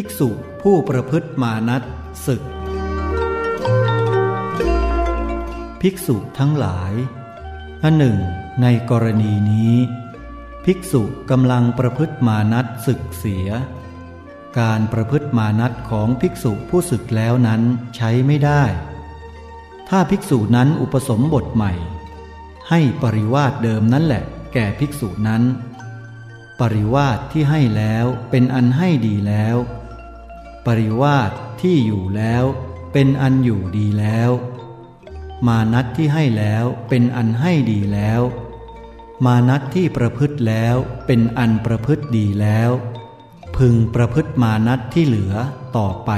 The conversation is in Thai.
ภิกษุผู้ประพฤติมานัตศึก ภิกษุทั้งหลายอันหนึ่ง ในกรณีนี้ ภิกษุกำลังประพฤติมานัตศึกเสีย การประพฤติมานัตของภิกษุผู้ศึกแล้วนั้นใช้ไม่ได้ ถ้าภิกษุนั้นอุปสมบทใหม่ ให้ปริวาสเดิมนั่นแหละ แก่ภิกษุนั้น ปริวาสที่ให้แล้วเป็นอันให้ดีแล้ว ปริวาสที่อยู่แล้วเป็นอันอยู่ดีแล้ว มานัดที่ให้แล้วเป็นอันให้ดีแล้ว มานัดที่ประพฤติแล้วเป็นอันประพฤติดีแล้ว พึงประพฤติมานัดที่เหลือต่อไป